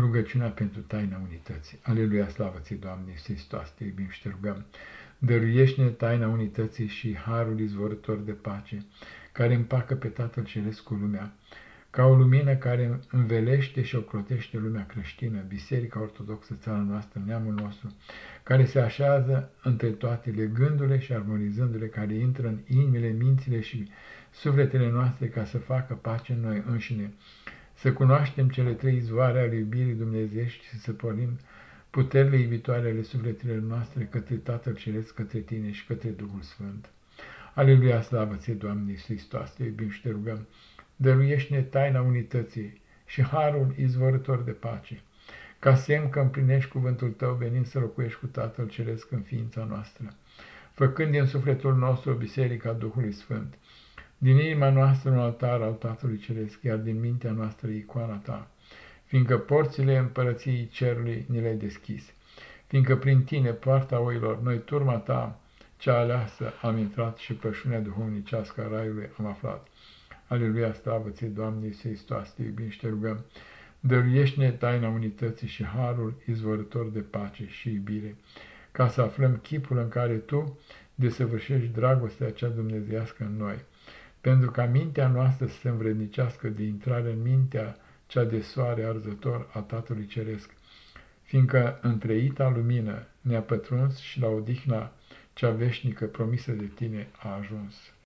Rugăciunea pentru taina unității. Aleluia, slavă ți Doamne, Iisus te iubim și te rugăm. Dăruiește-ne taina unității și harul izvorător de pace, care împacă pe Tatăl Ceresc cu lumea, ca o lumină care învelește și ocrotește lumea creștină, Biserica Ortodoxă, țara noastră, neamul nostru, care se așează între toate, legându-le și armonizându-le, care intră în inimile, mințile și sufletele noastre ca să facă pace în noi înșine, să cunoaștem cele trei izvoare ale iubirii dumnezeiești și să pornim puterile iubitoare ale sufletele noastre către Tatăl Ceresc, către Tine și către Duhul Sfânt. Aleluia, slavă ție, Doamne Iisus Hristos, te iubim și te rugăm, dăruiește-ne taina unității și harul izvorător de pace, ca semn că împlinești cuvântul Tău venind să locuiești cu Tatăl Ceresc în ființa noastră, făcând din sufletul nostru o biserică a Duhului Sfânt, din inima noastră un altar al Tatălui Ceresc, iar din mintea noastră icoana ta, fiindcă porțile împărăției cerului ni le-ai deschis, fiindcă prin tine, poarta oilor, noi turma ta, cea aleasă, am intrat și pășunea duhovnicească a raiului am aflat. Aleluia, slavă ție, Doamne Iisus Hristos, te iubim și te rugăm, dăruiește-ne taina unității și harul izvorător de pace și iubire, ca să aflăm chipul în care Tu desăvârșești dragostea cea dumnezeiască în noi pentru ca mintea noastră să se învrednicească de intrare în mintea cea de soare arzător a Tatălui Ceresc, fiindcă întreita lumină ne-a pătruns și la odihna cea veșnică promisă de tine a ajuns.